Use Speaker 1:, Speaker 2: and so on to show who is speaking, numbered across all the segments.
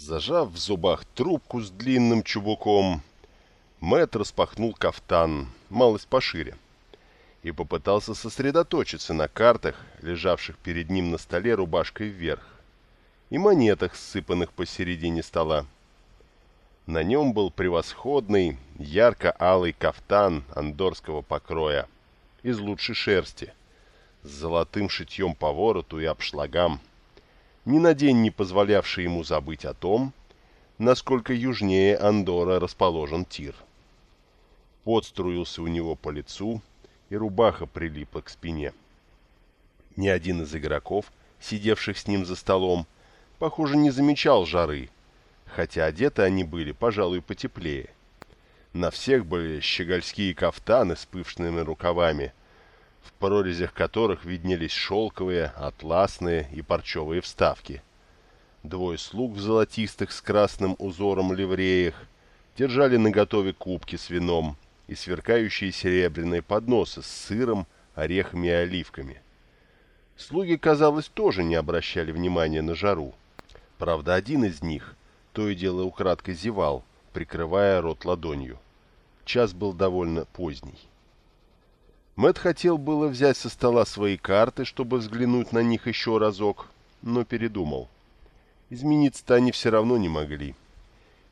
Speaker 1: Зажав в зубах трубку с длинным чубуком, Мэтт распахнул кафтан, малость пошире, и попытался сосредоточиться на картах, лежавших перед ним на столе рубашкой вверх, и монетах, ссыпанных посередине стола. На нем был превосходный, ярко-алый кафтан андорского покроя, из лучшей шерсти, с золотым шитьем по вороту и обшлагам, ни на день не позволявший ему забыть о том, насколько южнее Андора расположен тир. Пот струился у него по лицу, и рубаха прилипла к спине. Ни один из игроков, сидевших с ним за столом, похоже, не замечал жары, хотя одеты они были, пожалуй, потеплее. На всех были щегольские кафтаны с пышными рукавами, в прорезях которых виднелись шелковые, атласные и парчевые вставки. Двое слуг в золотистых с красным узором ливреях держали наготове кубки с вином и сверкающие серебряные подносы с сыром, орехами и оливками. Слуги, казалось, тоже не обращали внимания на жару. Правда, один из них то и дело украдкой зевал, прикрывая рот ладонью. Час был довольно поздний. Мэт хотел было взять со стола свои карты, чтобы взглянуть на них еще разок, но передумал. Измениться-то они все равно не могли.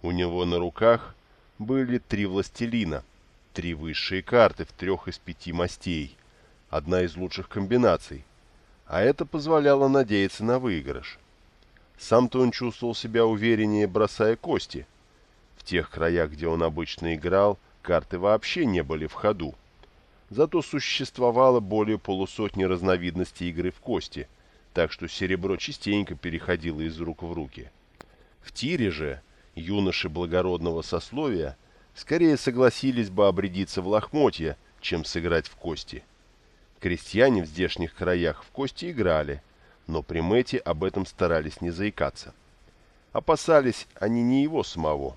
Speaker 1: У него на руках были три властелина, три высшие карты в трех из пяти мастей, одна из лучших комбинаций, а это позволяло надеяться на выигрыш. Сам-то он чувствовал себя увереннее, бросая кости. В тех краях, где он обычно играл, карты вообще не были в ходу. Зато существовало более полусотни разновидностей игры в кости, так что серебро частенько переходило из рук в руки. В тире же юноши благородного сословия скорее согласились бы обрядиться в лохмотья, чем сыграть в кости. Крестьяне в здешних краях в кости играли, но при Мэте об этом старались не заикаться. Опасались они не его самого,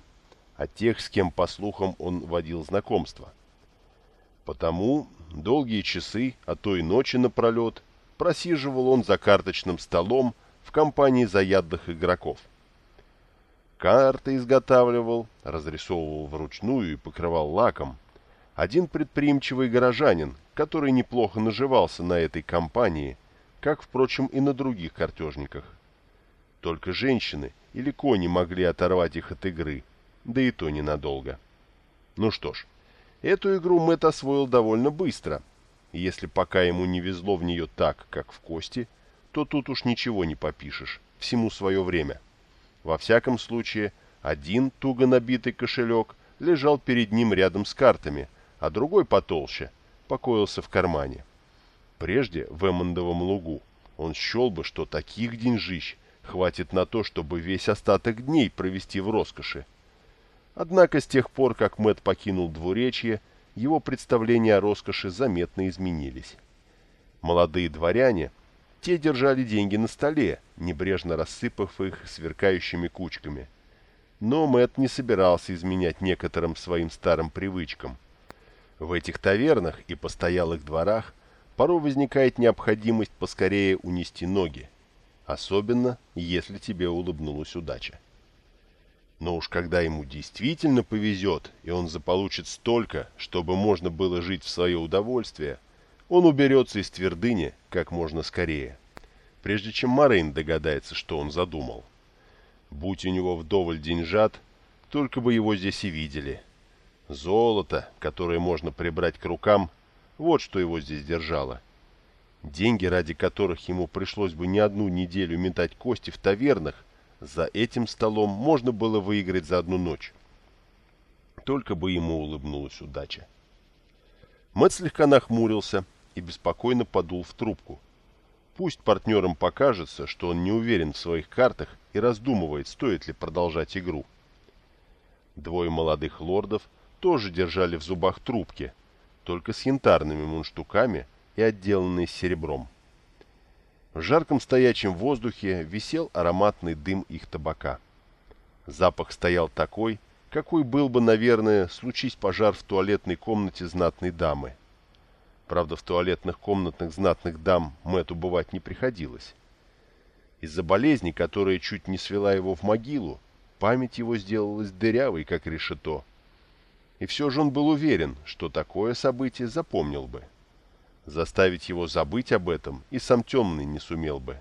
Speaker 1: а тех, с кем, по слухам, он водил знакомство – Потому долгие часы, а то и ночи напролет, просиживал он за карточным столом в компании заядлых игроков. Карты изготавливал, разрисовывал вручную и покрывал лаком. Один предприимчивый горожанин, который неплохо наживался на этой компании, как, впрочем, и на других картежниках. Только женщины или кони могли оторвать их от игры, да и то ненадолго. Ну что ж, Эту игру Мэтт освоил довольно быстро. Если пока ему не везло в нее так, как в кости, то тут уж ничего не попишешь, всему свое время. Во всяком случае, один туго набитый кошелек лежал перед ним рядом с картами, а другой потолще покоился в кармане. Прежде в Эммондовом лугу он счел бы, что таких деньжищ хватит на то, чтобы весь остаток дней провести в роскоши, Однако с тех пор, как Мэт покинул двуречье, его представления о роскоши заметно изменились. Молодые дворяне, те держали деньги на столе, небрежно рассыпав их сверкающими кучками. Но Мэт не собирался изменять некоторым своим старым привычкам. В этих тавернах и постоялых дворах порой возникает необходимость поскорее унести ноги, особенно если тебе улыбнулась удача. Но уж когда ему действительно повезет, и он заполучит столько, чтобы можно было жить в свое удовольствие, он уберется из твердыни как можно скорее, прежде чем Морейн догадается, что он задумал. Будь у него вдоволь деньжат, только бы его здесь и видели. Золото, которое можно прибрать к рукам, вот что его здесь держало. Деньги, ради которых ему пришлось бы не одну неделю метать кости в тавернах, за этим столом можно было выиграть за одну ночь. Только бы ему улыбнулась удача. Мэтт слегка нахмурился и беспокойно подул в трубку. Пусть партнерам покажется, что он не уверен в своих картах и раздумывает, стоит ли продолжать игру. Двое молодых лордов тоже держали в зубах трубки, только с янтарными мундштуками и отделанные серебром. В жарком стоячем воздухе висел ароматный дым их табака. Запах стоял такой, какой был бы, наверное, случись пожар в туалетной комнате знатной дамы. Правда, в туалетных комнатах знатных дам Мэтту бывать не приходилось. Из-за болезни, которая чуть не свела его в могилу, память его сделалась дырявой, как решето. И все же он был уверен, что такое событие запомнил бы. Заставить его забыть об этом и сам темный не сумел бы.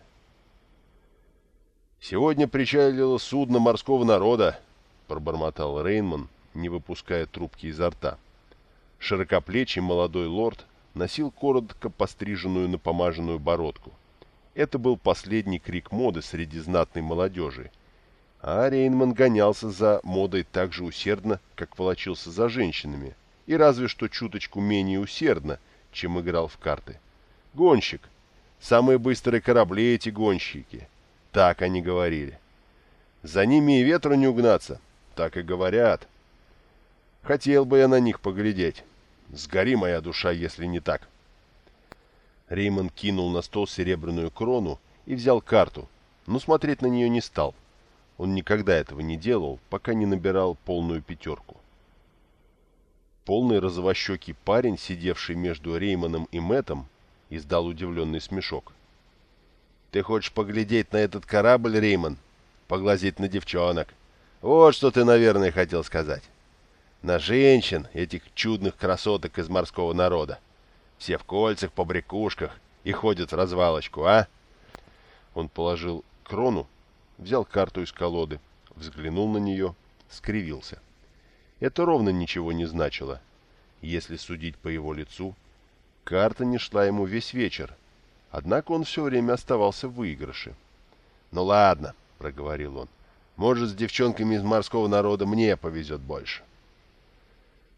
Speaker 1: «Сегодня причалило судно морского народа», — пробормотал Рейнман, не выпуская трубки изо рта. Широкоплечий молодой лорд носил коротко постриженную напомаженную бородку. Это был последний крик моды среди знатной молодежи. А Рейнман гонялся за модой так же усердно, как волочился за женщинами, и разве что чуточку менее усердно, чем играл в карты. Гонщик. Самые быстрые корабли эти гонщики. Так они говорили. За ними и ветру не угнаться. Так и говорят. Хотел бы я на них поглядеть. Сгори моя душа, если не так. Реймон кинул на стол серебряную крону и взял карту, но смотреть на нее не стал. Он никогда этого не делал, пока не набирал полную пятерку. Полный розовощекий парень, сидевший между Реймоном и Мэтом, издал удивленный смешок. «Ты хочешь поглядеть на этот корабль, Реймон? Поглазеть на девчонок? Вот что ты, наверное, хотел сказать. На женщин, этих чудных красоток из морского народа. Все в кольцах, по брякушках и ходят в развалочку, а?» Он положил крону, взял карту из колоды, взглянул на нее, скривился. Это ровно ничего не значило. Если судить по его лицу, карта не шла ему весь вечер, однако он все время оставался в выигрыше. «Ну ладно», — проговорил он, — «может, с девчонками из морского народа мне повезет больше».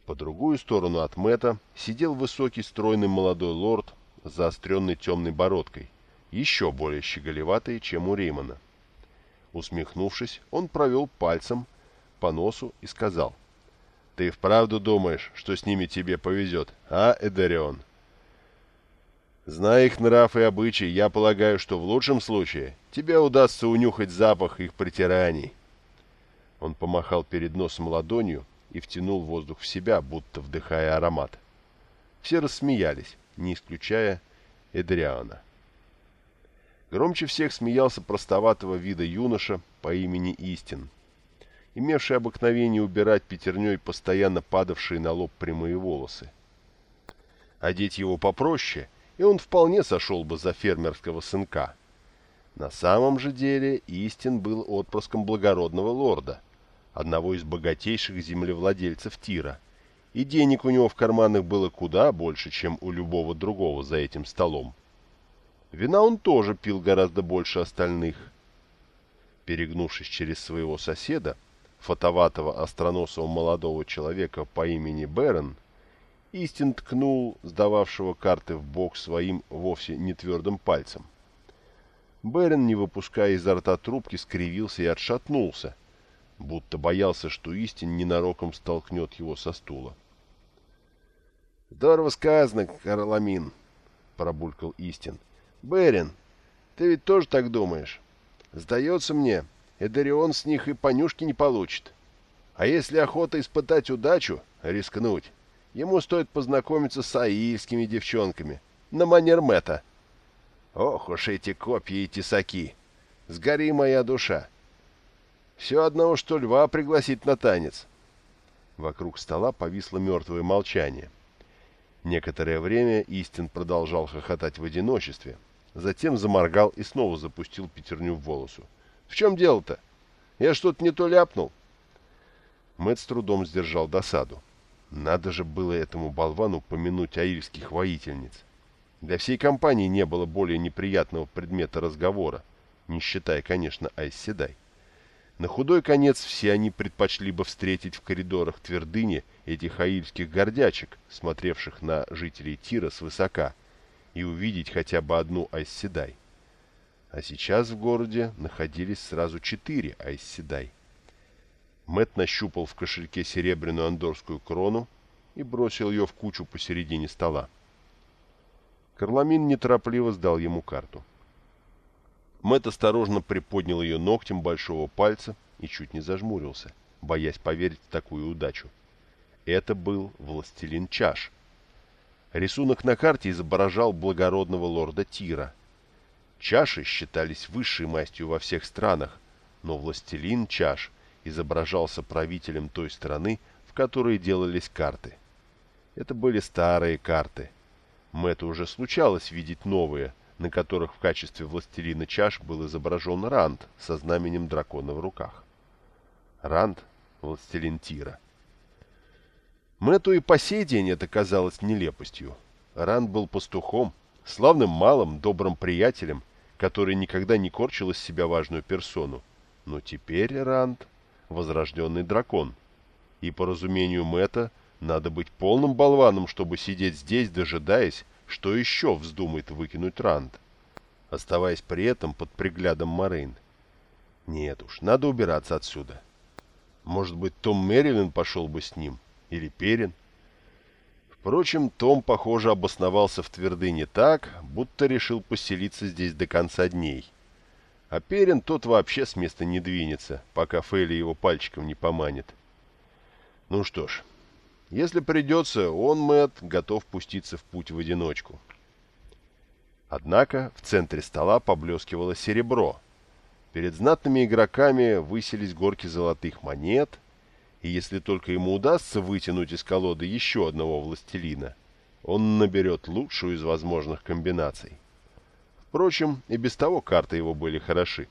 Speaker 1: По другую сторону от Мэта сидел высокий стройный молодой лорд с заостренной темной бородкой, еще более щеголеватый, чем у Реймона. Усмехнувшись, он провел пальцем по носу и сказал, «Ты вправду думаешь, что с ними тебе повезет, а, Эдарион?» Зная их нрав и обычай, я полагаю, что в лучшем случае тебе удастся унюхать запах их притираний. Он помахал перед носом ладонью, и втянул воздух в себя, будто вдыхая аромат. Все рассмеялись, не исключая Эдриана. Громче всех смеялся простоватого вида юноша по имени Истин, имевший обыкновение убирать пятерней постоянно падавшие на лоб прямые волосы. Одеть его попроще, и он вполне сошел бы за фермерского сынка. На самом же деле Истин был отпрыском благородного лорда — одного из богатейших землевладельцев Тира, и денег у него в карманах было куда больше, чем у любого другого за этим столом. Вина он тоже пил гораздо больше остальных. Перегнувшись через своего соседа, фотоватого остроносого молодого человека по имени Берн, Истин ткнул сдававшего карты в бок своим вовсе не твердым пальцем. Берн, не выпуская изо рта трубки, скривился и отшатнулся, будто боялся, что Истин ненароком столкнет его со стула. «Здорово сказано, Карламин», — пробулькал Истин. «Берин, ты ведь тоже так думаешь? Сдается мне, Эдарион с них и понюшки не получит. А если охота испытать удачу, рискнуть, ему стоит познакомиться с аильскими девчонками, на манер Мэтта. Ох уж эти копья и тесаки! Сгори моя душа!» Все одного, что льва пригласить на танец. Вокруг стола повисло мертвое молчание. Некоторое время Истин продолжал хохотать в одиночестве, затем заморгал и снова запустил пятерню в волосу. «В чем дело-то? Я что-то не то ляпнул?» Мэтт с трудом сдержал досаду. Надо же было этому болвану помянуть аильских воительниц. Для всей компании не было более неприятного предмета разговора, не считая, конечно, Айсседай. На худой конец все они предпочли бы встретить в коридорах твердыни этих аильских гордячек, смотревших на жителей Тира свысока, и увидеть хотя бы одну Айсседай. А сейчас в городе находились сразу четыре Айсседай. Мэт нащупал в кошельке серебряную андорскую крону и бросил ее в кучу посередине стола. Карламин неторопливо сдал ему карту. Мэт осторожно приподнял ее ногтем большого пальца и чуть не зажмурился, боясь поверить в такую удачу. Это был властелин чаш. Рисунок на карте изображал благородного лорда Тира. Чаши считались высшей мастью во всех странах, но властелин чаш изображался правителем той страны, в которой делались карты. Это были старые карты. Мэтту уже случалось видеть новые, на которых в качестве властелина чаш был изображен Ранд со знаменем дракона в руках. Ранд — властелин Тира. Мэтту и по сей день это казалось нелепостью. Ранд был пастухом, славным малым, добрым приятелем, который никогда не корчил из себя важную персону. Но теперь Ранд — возрожденный дракон. И, по разумению Мэтта, надо быть полным болваном, чтобы сидеть здесь, дожидаясь, что еще вздумает выкинуть Ранд, оставаясь при этом под приглядом Морейн. Нет уж, надо убираться отсюда. Может быть, Том Мэрилин пошел бы с ним? Или Перин? Впрочем, Том, похоже, обосновался в твердыне так, будто решил поселиться здесь до конца дней. А Перин тот вообще с места не двинется, пока Фейли его пальчиком не поманит. Ну что ж, если придется, он, Мэтт, готов пуститься в путь в одиночку. Однако в центре стола поблескивало серебро. Перед знатными игроками высились горки золотых монет, и если только ему удастся вытянуть из колоды еще одного властелина, он наберет лучшую из возможных комбинаций. Впрочем, и без того карты его были хороши.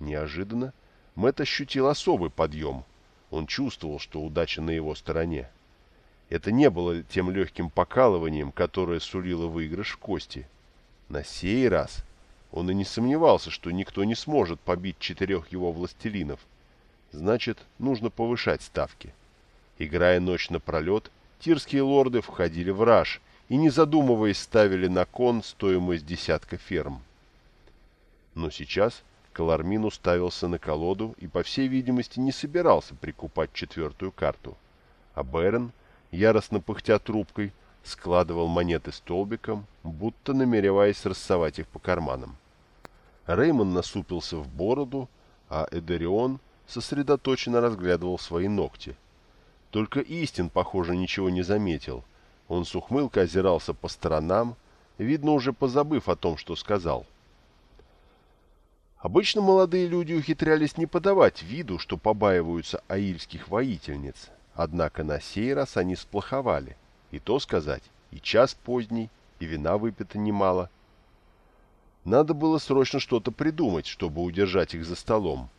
Speaker 1: Неожиданно Мэтт ощутил особый подъем. Он чувствовал, что удача на его стороне. Это не было тем легким покалыванием, которое сулило выигрыш в кости. На сей раз он и не сомневался, что никто не сможет побить четырех его властелинов, Значит, нужно повышать ставки. Играя ночь напролет, тирские лорды входили в раж и, не задумываясь, ставили на кон стоимость десятка ферм. Но сейчас Калармин уставился на колоду и, по всей видимости, не собирался прикупать четвертую карту. А Бэрон, яростно пыхтя трубкой, складывал монеты столбиком, будто намереваясь рассовать их по карманам. Реймон насупился в бороду, а Эдерион — сосредоточенно разглядывал свои ногти. Только Истин, похоже, ничего не заметил. Он с ухмылкой озирался по сторонам, видно, уже позабыв о том, что сказал. Обычно молодые люди ухитрялись не подавать виду, что побаиваются аильских воительниц, однако на сей раз они сплоховали. И то сказать, и час поздний, и вина выпито немало. Надо было срочно что-то придумать, чтобы удержать их за столом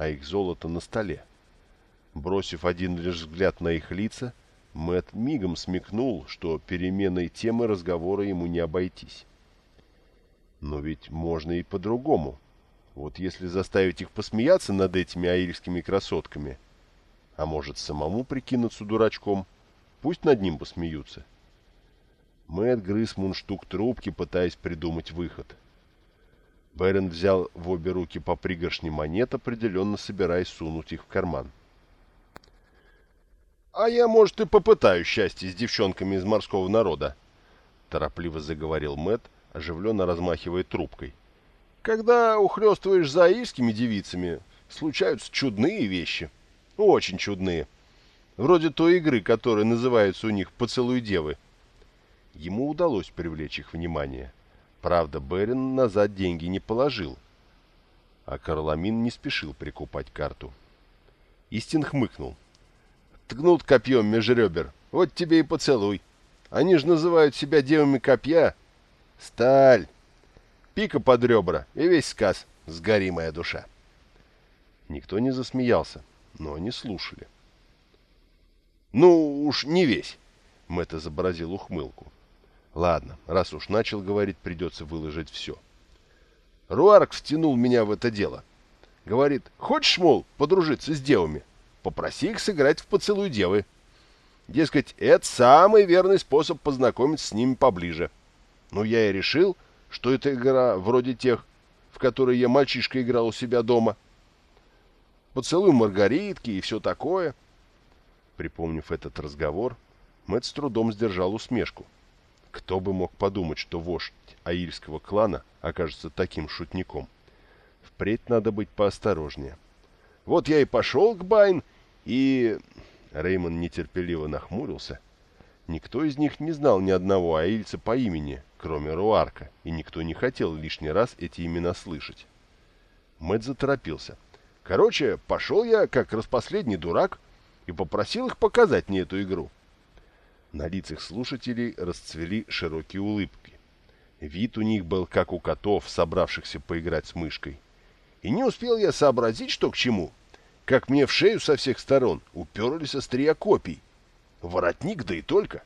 Speaker 1: а их золото на столе. Бросив один лишь взгляд на их лица, Мэт мигом смекнул, что переменой темы разговора ему не обойтись. Но ведь можно и по-другому. Вот если заставить их посмеяться над этими аильскими красотками, а может самому прикинуться дурачком, пусть над ним посмеются. Мэт грыз мундштук трубки, пытаясь придумать выход. Бэрон взял в обе руки по пригоршне монет, определенно собираясь сунуть их в карман. «А я, может, и попытаю счастье с девчонками из морского народа», — торопливо заговорил Мэт, оживленно размахивая трубкой. «Когда ухлёстываешь за аильскими девицами, случаются чудные вещи. Очень чудные. Вроде той игры, которая называется у них «Поцелуй девы». Ему удалось привлечь их внимание — Правда, Берин назад деньги не положил, а Карламин не спешил прикупать карту. Истин хмыкнул. Ткнут копьем меж ребер. Вот тебе и поцелуй. Они же называют себя девами копья. Сталь. Пика под ребра, и весь сказ. Сгори, моя душа. Никто не засмеялся, но они слушали. «Ну уж не весь», — Мэтт изобразил ухмылку. Ладно, раз уж начал говорить, придется выложить все. Руарк втянул меня в это дело. Говорит, хочешь, мол, подружиться с девами? Попроси их сыграть в поцелуй девы. Дескать, это самый верный способ познакомиться с ними поближе. Ну, я и решил, что это игра вроде тех, в которые я мальчишка играл у себя дома. Поцелуй Маргаритки и все такое. Припомнив этот разговор, Мэтт с трудом сдержал усмешку. — кто бы мог подумать, что вождь аильского клана окажется таким шутником? Впредь надо быть поосторожнее. Вот я и пошел к Байн, и... Реймон нетерпеливо нахмурился. Никто из них не знал ни одного аильца по имени, кроме Руарка, и никто не хотел лишний раз эти имена слышать. Мэтт заторопился. Короче, пошел я, как распоследний дурак, и попросил их показать мне эту игру. На лицах слушателей расцвели широкие улыбки. Вид у них был, как у котов, собравшихся поиграть с мышкой. И не успел я сообразить, что к чему, как мне в шею со всех сторон уперлись острия копий. Воротник, да и только.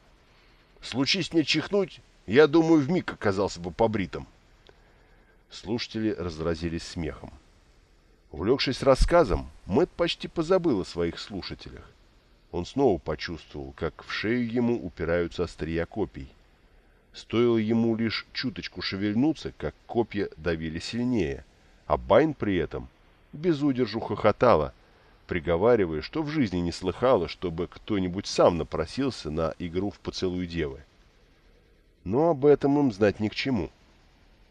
Speaker 1: Случись мне чихнуть, я думаю, вмиг оказался бы побритым. Слушатели разразились смехом. Увлекшись рассказом, Мэтт почти позабыл о своих слушателях. Он снова почувствовал, как в шею ему упираются острия копий. Стоило ему лишь чуточку шевельнуться, как копья давили сильнее, а Байн при этом без удержу хохотала, приговаривая, что в жизни не слыхала, чтобы кто-нибудь сам напросился на игру в поцелуй девы. Но об этом им знать ни к чему.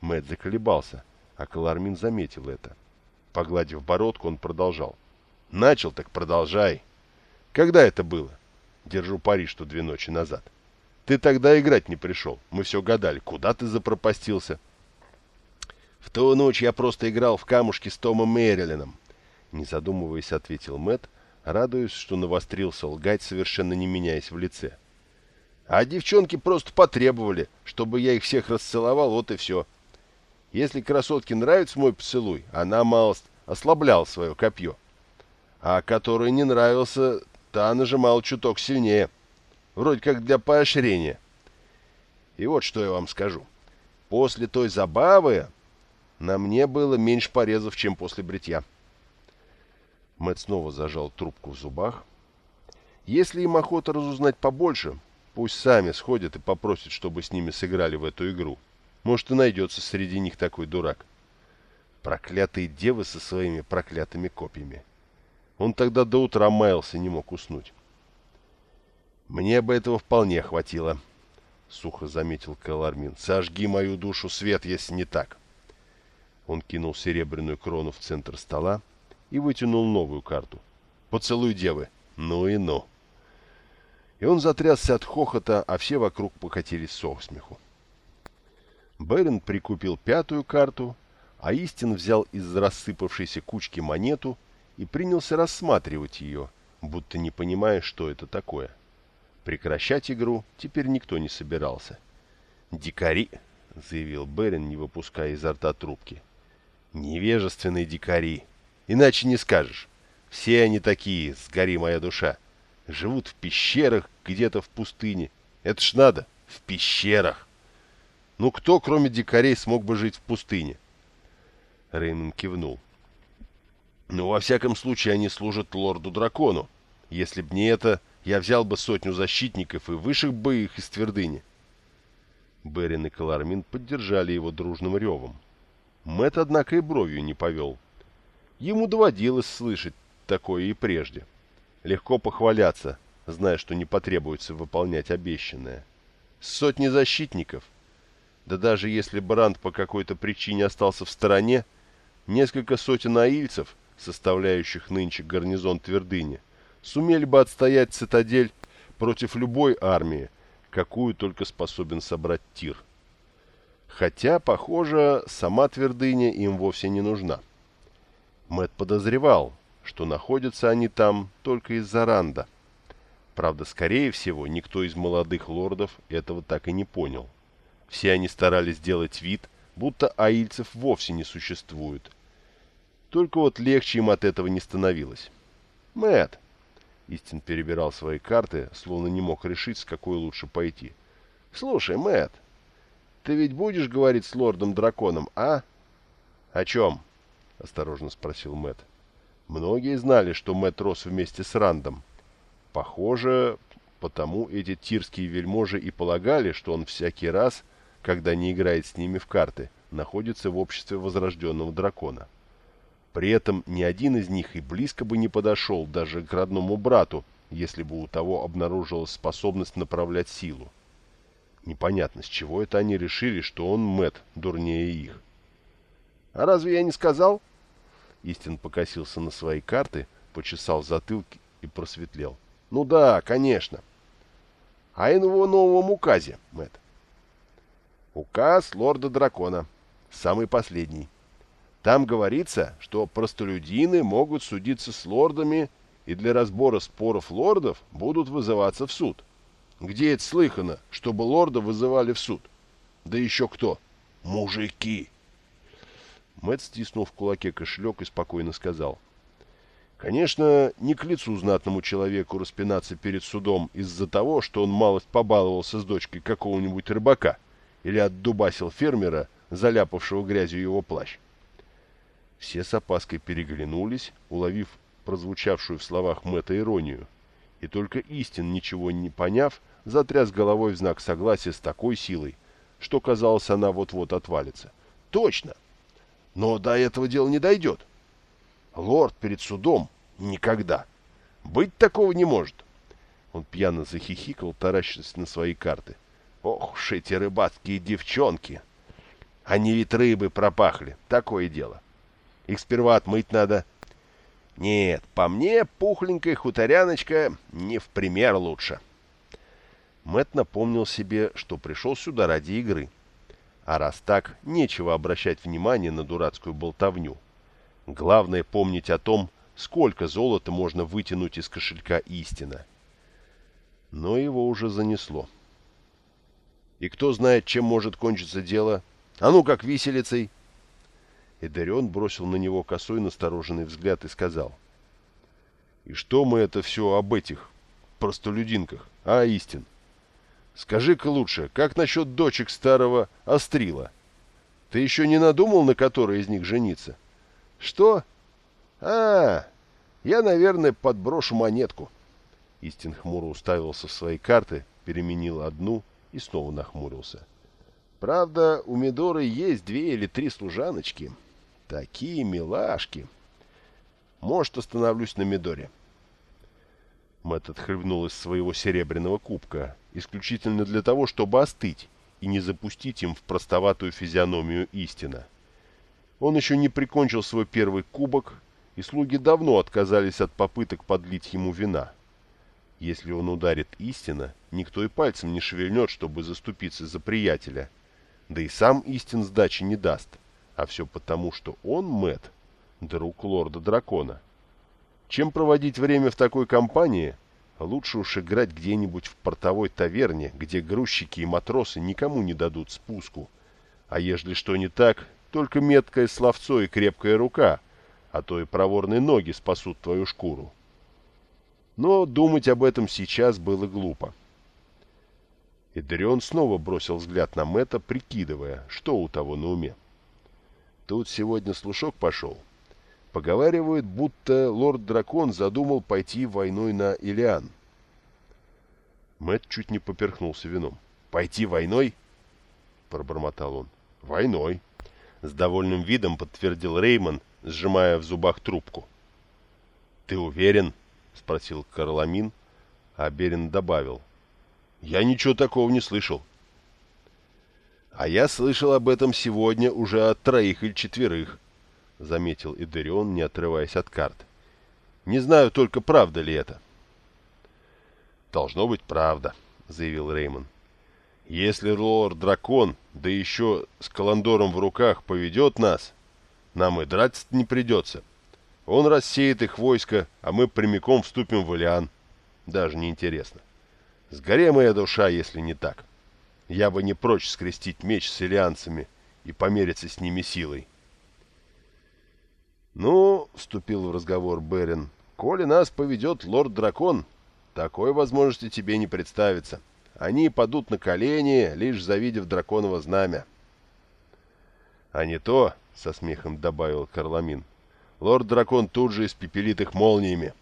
Speaker 1: Мэтт заколебался, а Калармин заметил это. Погладив бородку, он продолжал. «Начал, так продолжай. Когда это было?» «Держу пари, что две ночи назад». «Ты тогда играть не пришел. Мы все гадали. Куда ты запропастился?» «В ту ночь я просто играл в камушки с Томом Мэрилином», не задумываясь, ответил Мэт, радуясь, что навострился лгать, совершенно не меняясь в лице. «А девчонки просто потребовали, чтобы я их всех расцеловал, вот и все. Если красотке нравится мой поцелуй, она малость ослабляла свое копье. А которой не нравился, та нажимала чуток сильнее. Вроде как для поощрения. И вот что я вам скажу. После той забавы на мне было меньше порезов, чем после бритья. Мэтт снова зажал трубку в зубах. Если им охота разузнать побольше, пусть сами сходят и попросят, чтобы с ними сыграли в эту игру. Может, и найдется среди них такой дурак. Проклятые девы со своими проклятыми копьями. Он тогда до утра маялся, не мог уснуть. «Мне бы этого вполне хватило», — сухо заметил Калармин. «Сожги мою душу, свет, если не так». Он кинул серебряную крону в центр стола и вытянул новую карту. «Поцелуй девы! Ну и ну!» И он затрясся от хохота, а все вокруг покатились со смеху. Берин прикупил пятую карту, а Истин взял из рассыпавшейся кучки монету и принялся рассматривать ее, будто не понимая, что это такое. Прекращать игру теперь никто не собирался. «Дикари!» — заявил Берин, не выпуская изо рта трубки. «Невежественные дикари! Иначе не скажешь. Все они такие, сгори моя душа. Живут в пещерах где-то в пустыне. Это ж надо, в пещерах!» Ну кто, кроме дикарей, смог бы жить в пустыне? Реймон кивнул. Ну, во всяком случае, они служат лорду-дракону. Если б не это, я взял бы сотню защитников и вышиб бы их из твердыни. Берин и Калармин поддержали его дружным ревом. Мэт, однако, и бровью не повел. Ему доводилось слышать такое и прежде. Легко похваляться, зная, что не потребуется выполнять обещанное. Сотни защитников да даже если Бранд по какой-то причине остался в стороне, несколько сотен аильцев, составляющих нынче гарнизон твердыни, сумели бы отстоять цитадель против любой армии, какую только способен собрать Тир. Хотя, похоже, сама твердыня им вовсе не нужна. Мэт подозревал, что находятся они там только из-за Ранда. Правда, скорее всего, никто из молодых лордов этого так и не понял. Все они старались сделать вид, будто аильцев вовсе не существует. Только вот легче им от этого не становилось. Мэт, Истин перебирал свои карты, словно не мог решить, с какой лучше пойти. «Слушай, Мэт, ты ведь будешь говорить с лордом-драконом, а?» «О чем?» — осторожно спросил Мэт. Многие знали, что Мэт рос вместе с Рандом. Похоже, потому эти тирские вельможи и полагали, что он всякий раз когда не играет с ними в карты, находится в обществе возрожденного дракона. При этом ни один из них и близко бы не подошел даже к родному брату, если бы у того обнаружилась способность направлять силу. Непонятно, с чего это они решили, что он Мэт дурнее их. «А разве я не сказал?» Истин покосился на свои карты, почесал затылки и просветлел. «Ну да, конечно. А и в его новом указе, Мэт. Указ лорда-дракона. Самый последний. Там говорится, что простолюдины могут судиться с лордами и для разбора споров лордов будут вызываться в суд. Где это слыхано, чтобы лорда вызывали в суд? Да еще кто? Мужики! Мэтт стиснул в кулаке кошелек и спокойно сказал. Конечно, не к лицу знатному человеку распинаться перед судом из-за того, что он малость побаловался с дочкой какого-нибудь рыбака или отдубасил фермера, заляпавшего грязью его плащ. Все с опаской переглянулись, уловив прозвучавшую в словах Мэтта иронию, и только Истин, ничего не поняв, затряс головой в знак согласия с такой силой, что, казалось, она вот-вот отвалится. «Точно! Но до этого дела не дойдет. Лорд перед судом никогда. Быть такого не может». Он пьяно захихикал, таращясь на свои карты. «Ох уж эти рыбацкие девчонки! Они ведь рыбы пропахли, такое дело. Их сперва отмыть надо, нет, по мне, пухленькая хуторяночка не в пример лучше. Мэт напомнил себе, что пришел сюда ради игры. А раз так, нечего обращать внимание на дурацкую болтовню. Главное помнить о том, сколько золота можно вытянуть из кошелька истина. Но его уже занесло. И кто знает, чем может кончиться дело? А ну как виселицей! Эдерион бросил на него косой настороженный взгляд и сказал. «И что мы это все об этих простолюдинках, а, истин? Скажи-ка лучше, как насчет дочек старого Острила? Ты еще не надумал, на которой из них жениться?» «Что? А, я, наверное, подброшу монетку». Истин хмуро уставился в свои карты, переменил одну и снова нахмурился. «Правда, у Медоры есть две или три служаночки». Такие милашки. Может, остановлюсь на Мидоре. Мэтт отхлебнул из своего серебряного кубка, исключительно для того, чтобы остыть и не запустить им в простоватую физиономию истина. Он еще не прикончил свой первый кубок, и слуги давно отказались от попыток подлить ему вина. Если он ударит истина, никто и пальцем не шевельнет, чтобы заступиться за приятеля. Да и сам истин сдачи не даст. А все потому, что он, Мэт, друг лорда-дракона. Чем проводить время в такой компании, лучше уж играть где-нибудь в портовой таверне, где грузчики и матросы никому не дадут спуску. А ежели что не так, только меткое словцо и крепкая рука, а то и проворные ноги спасут твою шкуру. Но думать об этом сейчас было глупо. Эдрион снова бросил взгляд на Мэтта, прикидывая, что у того на уме. Тут сегодня слушок пошел. Поговаривают, будто лорд-дракон задумал пойти войной на Илиан. Мэт чуть не поперхнулся вином. «Пойти войной?» — пробормотал он. «Войной!» — с довольным видом подтвердил Реймон, сжимая в зубах трубку. «Ты уверен?» — спросил Карламин, а Берин добавил. «Я ничего такого не слышал». «А я слышал об этом сегодня уже от троих или четверых», — заметил Идерион, не отрываясь от карт. «Не знаю только, правда ли это». «Должно быть правда», — заявил Реймон. «Если лорд-дракон, да еще с каландором в руках, поведет нас, нам и драться не придется. Он рассеет их войско, а мы прямиком вступим в Илиан. Даже не интересно. Сгоре моя душа, если не так». Я бы не прочь скрестить меч с ильянцами и помериться с ними силой. «Ну, — вступил в разговор Берин, — коли нас поведет лорд-дракон, такой возможности тебе не представится. Они падут на колени, лишь завидев драконово знамя». «А не то, — со смехом добавил Карламин, — лорд-дракон тут же испепелит их молниями».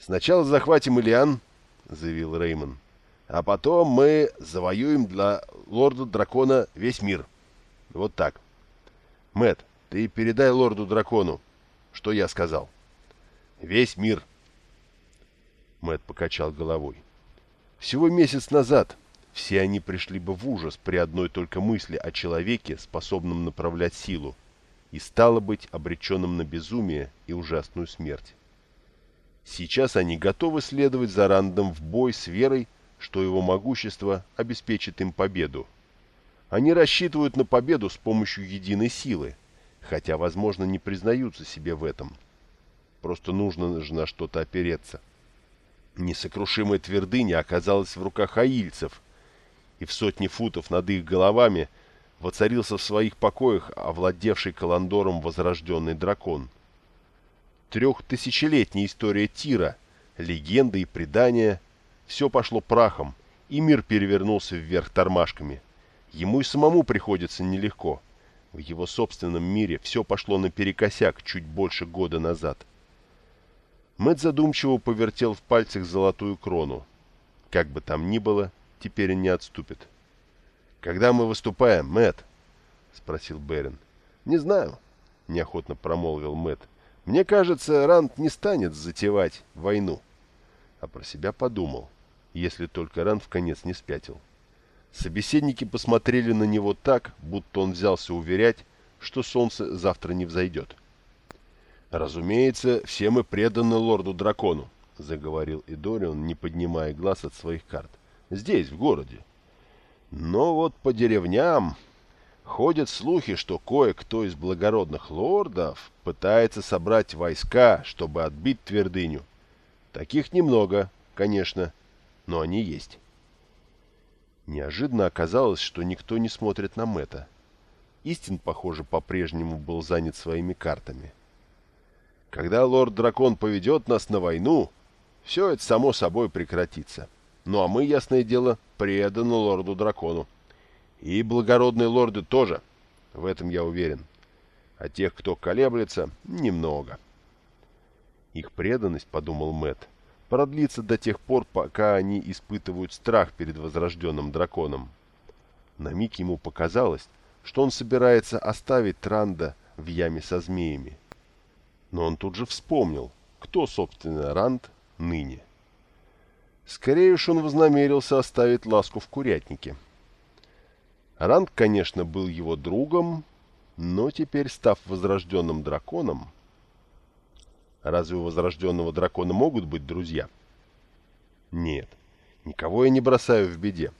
Speaker 1: «Сначала захватим Ильян, — заявил Реймон. А потом мы завоюем для лорда-дракона весь мир. Вот так. Мэт, ты передай лорду-дракону, что я сказал. Весь мир. Мэт покачал головой. Всего месяц назад все они пришли бы в ужас при одной только мысли о человеке, способном направлять силу, и стало быть обреченным на безумие и ужасную смерть. Сейчас они готовы следовать за Рандом в бой с верой, что его могущество обеспечит им победу. Они рассчитывают на победу с помощью единой силы, хотя, возможно, не признаются себе в этом. Просто нужно же на что-то опереться. Несокрушимая твердыня оказалась в руках аильцев, и в сотни футов над их головами воцарился в своих покоях овладевший Каландором возрожденный дракон. Трехтысячелетняя история Тира, легенды и предания – все пошло прахом, и мир перевернулся вверх тормашками. Ему и самому приходится нелегко. В его собственном мире все пошло наперекосяк чуть больше года назад. Мэтт задумчиво повертел в пальцах золотую крону. Как бы там ни было, теперь не отступит. «Когда мы выступаем, Мэтт?» — спросил Берин. «Не знаю», — неохотно промолвил Мэтт. «Мне кажется, Ранд не станет затевать войну». А про себя подумал, если только Ранд в конец не спятил. Собеседники посмотрели на него так, будто он взялся уверять, что солнце завтра не взойдет. «Разумеется, все мы преданы лорду-дракону», — заговорил Идорион, не поднимая глаз от своих карт. «Здесь, в городе. Но вот по деревням ходят слухи, что кое-кто из благородных лордов пытается собрать войска, чтобы отбить твердыню. Таких немного, конечно, но они есть». Неожиданно оказалось, что никто не смотрит на Мэтта. Истин, похоже, по-прежнему был занят своими картами. Когда лорд-дракон поведет нас на войну, все это само собой прекратится. Ну а мы, ясное дело, преданы лорду-дракону. И благородные лорды тоже, в этом я уверен. А тех, кто колеблется, немного. Их преданность, подумал Мэт, продлится до тех пор, пока они испытывают страх перед возрожденным драконом. На миг ему показалось, что он собирается оставить Транда в яме со змеями. Но он тут же вспомнил, кто, собственно, Ранд ныне. Скорее уж он вознамерился оставить ласку в курятнике. Ранд, конечно, был его другом, но теперь, став возрожденным драконом... Разве у возрожденного дракона могут быть друзья? Нет, никого я не бросаю в беде.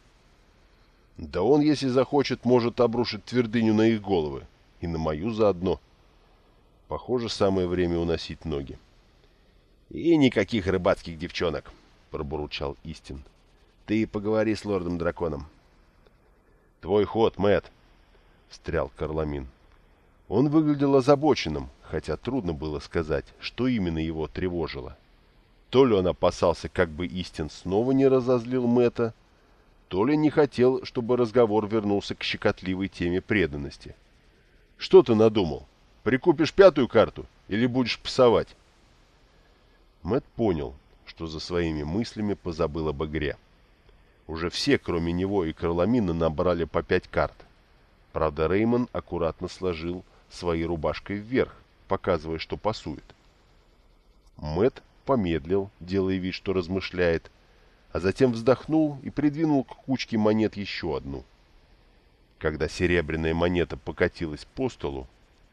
Speaker 1: Да он, если захочет, может обрушить твердыню на их головы, и на мою заодно. Похоже, самое время уносить ноги. «И никаких рыбацких девчонок», — пробурчал Истин. «Ты поговори с лордом-драконом». «Твой ход, Мэт, встрял Карламин. Он выглядел озабоченным, хотя трудно было сказать, что именно его тревожило. То ли он опасался, как бы Истин снова не разозлил Мэта, то ли не хотел, чтобы разговор вернулся к щекотливой теме преданности. «Что ты надумал?» Прикупишь пятую карту или будешь пасовать?» Мэт понял, что за своими мыслями позабыл об игре. Уже все, кроме него и Карламина, набрали по пять карт. Правда, Реймон аккуратно сложил своей рубашкой вверх, показывая, что пасует. Мэт помедлил, делая вид, что размышляет, а затем вздохнул и придвинул к кучке монет еще одну. Когда серебряная монета покатилась по столу,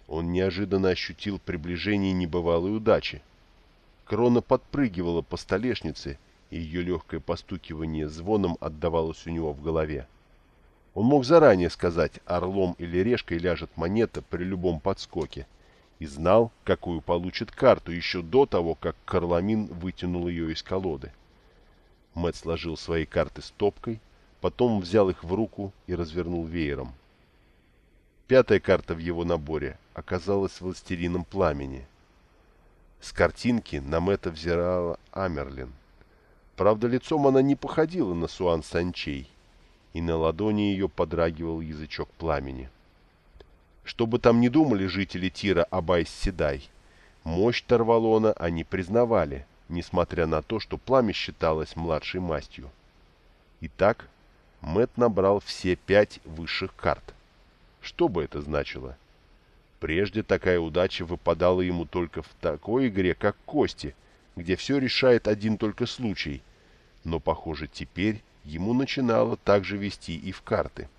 Speaker 1: он неожиданно ощутил приближение небывалой удачи. Крона подпрыгивала по столешнице, и ее легкое постукивание звоном отдавалось у него в голове. Он мог заранее сказать, орлом или решкой ляжет монета при любом подскоке, и знал, какую получит карту еще до того, как Карламин вытянул ее из колоды. Мэт сложил свои карты стопкой, потом взял их в руку и развернул веером. Пятая карта в его наборе оказалась властелином пламени. С картинки на Мэтта взирала Амерлин. Правда, лицом она не походила на Суан Санчей, и на ладони ее подрагивал язычок пламени. Что бы там ни думали жители Тира Абайс Седай, мощь Тарвалона они признавали, несмотря на то, что пламя считалось младшей мастью. Итак, Мэт набрал все пять высших карт. Что бы это значило? Прежде такая удача выпадала ему только в такой игре, как кости, где все решает один только случай. Но, похоже, теперь ему начинало также вести и в карты.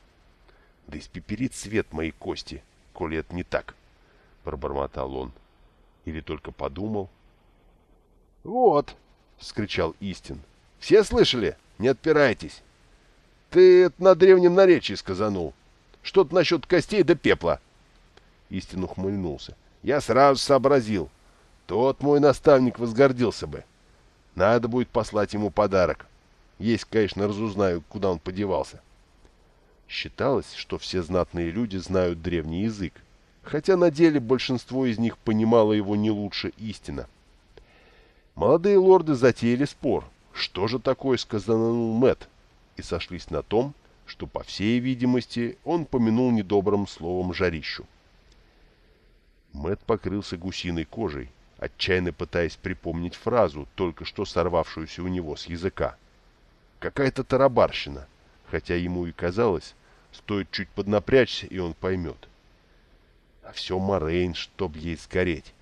Speaker 1: «Да испеперит свет моей кости, коли это не так», — пробормотал он. Или только подумал. «Вот», — скричал Истин. «Все слышали? Не отпирайтесь!» «Ты это на древнем наречии сказанул. Что-то насчет костей да пепла. Истин ухмыльнулся. Я сразу сообразил. Тот мой наставник возгордился бы. Надо будет послать ему подарок. Есть, конечно, разузнаю, куда он подевался. Считалось, что все знатные люди знают древний язык, хотя на деле большинство из них понимало его не лучше истина. Молодые лорды затеяли спор, что же такое сказанул Мэт, и сошлись на том, что, по всей видимости, он помянул недобрым словом жарищу. Мэт покрылся гусиной кожей, отчаянно пытаясь припомнить фразу, только что сорвавшуюся у него с языка. Какая-то тарабарщина, хотя ему и казалось, стоит чуть поднапрячься, и он поймет. А все Морейн, чтоб ей сгореть.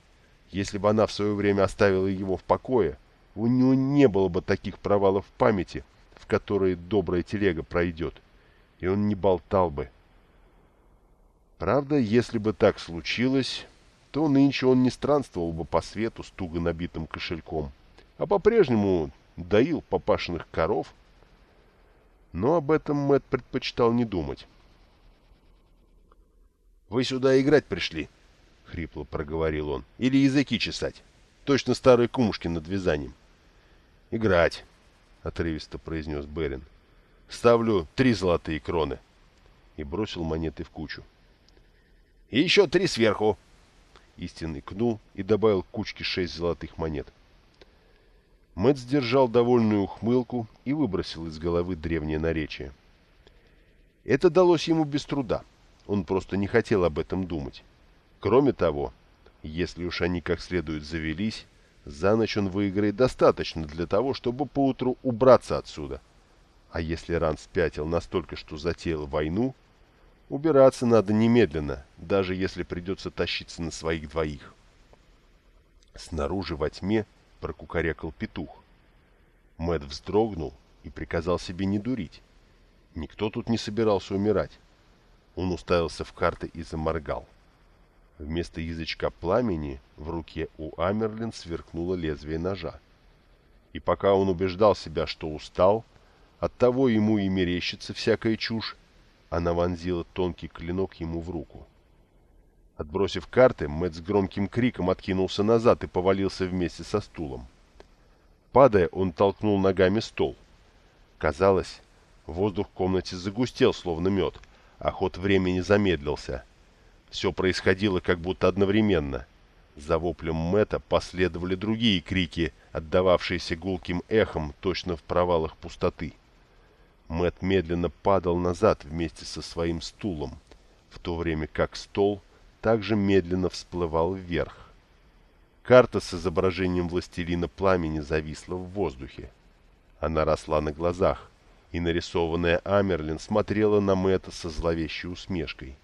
Speaker 1: Если бы она в свое время оставила его в покое, у него не было бы таких провалов в памяти, в которые добрая телега пройдет, и он не болтал бы. Правда, если бы так случилось, то нынче он не странствовал бы по свету с туго набитым кошельком, а по-прежнему доил папашиных коров. Но об этом Мэтт предпочитал не думать. «Вы сюда играть пришли?» — хрипло проговорил он. «Или языки чесать? Точно старые кумушки над вязанием». «Играть», — отрывисто произнес Берин. «Ставлю три золотые кроны». И бросил монеты в кучу. «И еще три сверху», Истинный кнул и добавил к кучке шесть золотых монет. Мэтт сдержал довольную ухмылку и выбросил из головы древнее наречие. Это далось ему без труда. Он просто не хотел об этом думать. Кроме того, если уж они как следует завелись, за ночь он выиграет достаточно для того, чтобы поутру убраться отсюда. А если Ран спятил настолько, что затеял войну, Убираться надо немедленно, даже если придется тащиться на своих двоих. Снаружи во тьме прокукарекал петух. Мэт вздрогнул и приказал себе не дурить. Никто тут не собирался умирать. Он уставился в карты и заморгал. Вместо язычка пламени в руке у Амерлин сверкнуло лезвие ножа. И пока он убеждал себя, что устал, оттого ему и мерещится всякая чушь, она вонзила тонкий клинок ему в руку. Отбросив карты, Мэтт с громким криком откинулся назад и повалился вместе со стулом. Падая, он толкнул ногами стол. Казалось, воздух в комнате загустел, словно мед, а ход времени замедлился. Все происходило как будто одновременно. За воплем Мэтта последовали другие крики, отдававшиеся гулким эхом точно в провалах пустоты. Мэт медленно падал назад вместе со своим стулом, в то время как стол также медленно всплывал вверх. Карта с изображением властелина пламени зависла в воздухе. Она росла на глазах, и нарисованная Амерлин смотрела на Мэтта со зловещей усмешкой.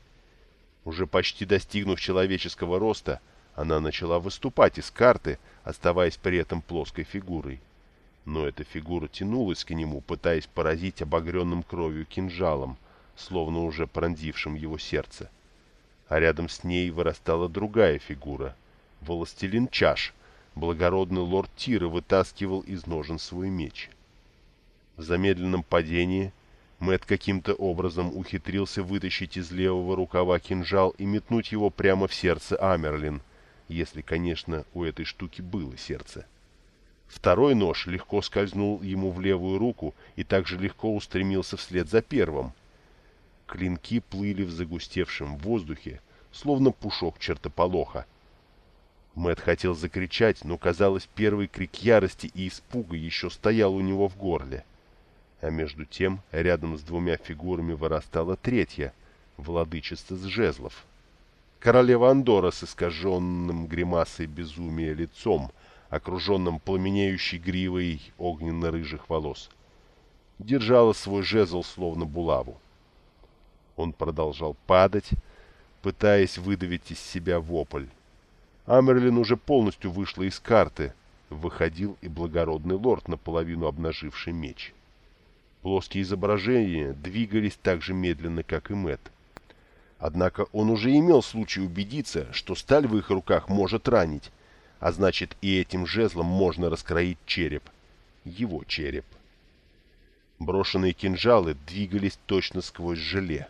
Speaker 1: Уже почти достигнув человеческого роста, она начала выступать из карты, оставаясь при этом плоской фигурой но эта фигура тянулась к нему, пытаясь поразить обогренным кровью кинжалом, словно уже пронзившим его сердце. А рядом с ней вырастала другая фигура — властелин чаш, благородный лорд Тира вытаскивал из ножен свой меч. В замедленном падении Мэт каким-то образом ухитрился вытащить из левого рукава кинжал и метнуть его прямо в сердце Амерлин, если, конечно, у этой штуки было сердце. Второй нож легко скользнул ему в левую руку и также легко устремился вслед за первым. Клинки плыли в загустевшем воздухе, словно пушок чертополоха. Мэт хотел закричать, но, казалось, первый крик ярости и испуга еще стоял у него в горле. А между тем, рядом с двумя фигурами вырастала третья, владычица с жезлов. Королева Андора с искаженным гримасой безумия лицом — окруженном пламенеющей гривой огненно-рыжих волос. Держала свой жезл словно булаву. Он продолжал падать, пытаясь выдавить из себя вопль. Амерлин уже полностью вышла из карты. Выходил и благородный лорд, наполовину обнаживший меч. Плоские изображения двигались так же медленно, как и Мэт. Однако он уже имел случай убедиться, что сталь в их руках может ранить, а значит и этим жезлом можно раскроить череп. Его череп. Брошенные кинжалы двигались точно сквозь желе.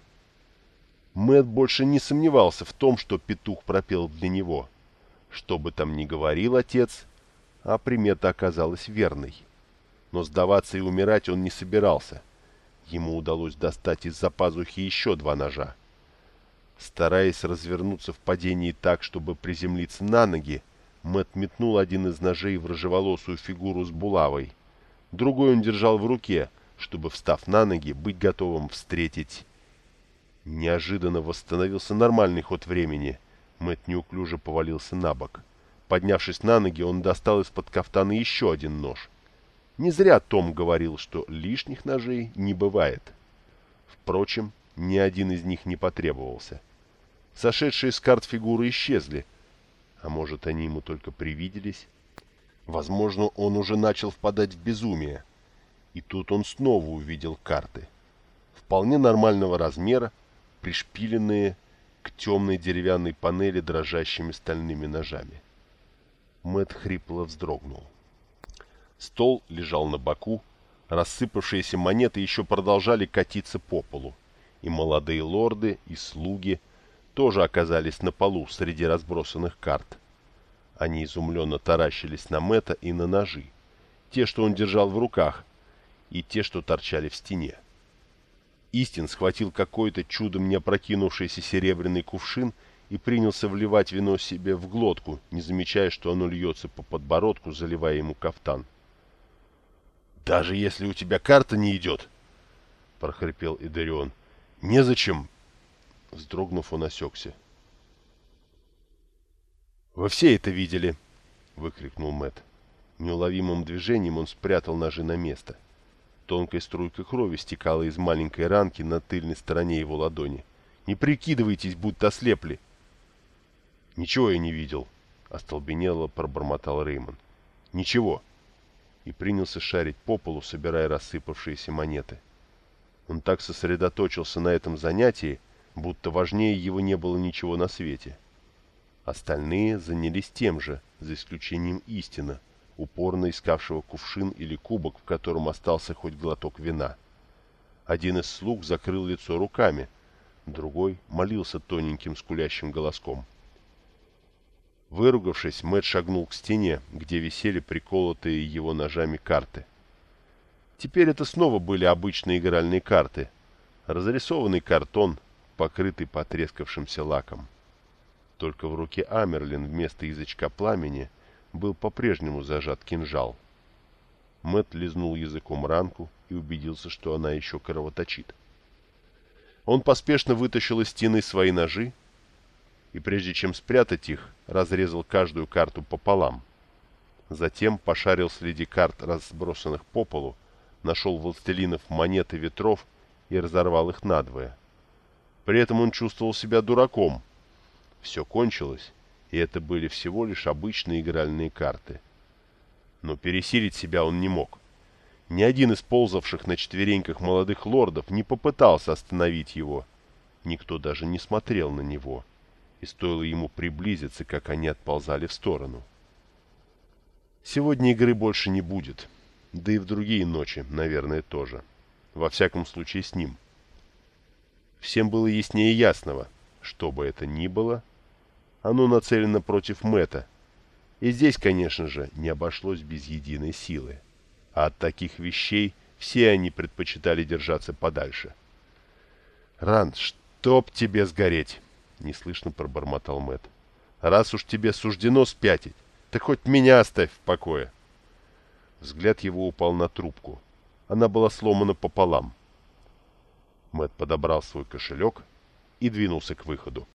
Speaker 1: Мэтт больше не сомневался в том, что петух пропел для него. Что бы там ни говорил отец, а примета оказалась верной. Но сдаваться и умирать он не собирался. Ему удалось достать из-за пазухи еще два ножа. Стараясь развернуться в падении так, чтобы приземлиться на ноги, Мэтт метнул один из ножей в рыжеволосую фигуру с булавой. Другой он держал в руке, чтобы, встав на ноги, быть готовым встретить. Неожиданно восстановился нормальный ход времени. Мэтт неуклюже повалился на бок. Поднявшись на ноги, он достал из-под кафтана еще один нож. Не зря Том говорил, что лишних ножей не бывает. Впрочем, ни один из них не потребовался. Сошедшие с карт фигуры исчезли. А может, они ему только привиделись? Возможно, он уже начал впадать в безумие. И тут он снова увидел карты. Вполне нормального размера, пришпиленные к темной деревянной панели дрожащими стальными ножами. Мэт хрипло вздрогнул. Стол лежал на боку, рассыпавшиеся монеты еще продолжали катиться по полу, и молодые лорды и слуги тоже оказались на полу среди разбросанных карт. Они изумленно таращились на Мэта и на ножи, те, что он держал в руках, и те, что торчали в стене. Истин схватил какой-то чудом не опрокинувшийся серебряный кувшин и принялся вливать вино себе в глотку, не замечая, что оно льется по подбородку, заливая ему кафтан. «Даже если у тебя карта не идет!» — прохрипел Идерион. «Незачем!» Вздрогнув, он осекся. «Вы все это видели!» — выкрикнул Мэт. Неуловимым движением он спрятал ножи на место. Тонкая струйка крови стекала из маленькой ранки на тыльной стороне его ладони. «Не прикидывайтесь, будто ослепли!» «Ничего я не видел», — остолбенело пробормотал Реймон. «Ничего». И принялся шарить по полу, собирая рассыпавшиеся монеты. Он так сосредоточился на этом занятии, будто важнее его не было ничего на свете. Остальные занялись тем же, за исключением истины, упорно искавшего кувшин или кубок, в котором остался хоть глоток вина. Один из слуг закрыл лицо руками, другой молился тоненьким скулящим голоском. Выругавшись, Мэтт шагнул к стене, где висели приколотые его ножами карты. Теперь это снова были обычные игральные карты. Разрисованный картон, покрытый потрескавшимся лаком. Только в руке Амерлин вместо язычка пламени был по-прежнему зажат кинжал. Мэтт лизнул языком ранку и убедился, что она еще кровоточит. Он поспешно вытащил из стены свои ножи и прежде чем спрятать их, разрезал каждую карту пополам. Затем пошарил среди карт, разбросанных по полу, нашел властелинов монеты ветров и разорвал их надвое. При этом он чувствовал себя дураком. Все кончилось, и это были всего лишь обычные игральные карты. Но пересилить себя он не мог. Ни один из ползавших на четвереньках молодых лордов не попытался остановить его. Никто даже не смотрел на него и стоило ему приблизиться, как они отползали в сторону. Сегодня игры больше не будет, да и в другие ночи, наверное, тоже. Во всяком случае с ним. Всем было яснее ясного, что бы это ни было, оно нацелено против Мэта. И здесь, конечно же, не обошлось без единой силы. А от таких вещей все они предпочитали держаться подальше. «Ранд, чтоб тебе сгореть!» — неслышно пробормотал Мэт. «Раз уж тебе суждено спятить, так хоть меня оставь в покое». Взгляд его упал на трубку. Она была сломана пополам. Мэт подобрал свой кошелек и двинулся к выходу.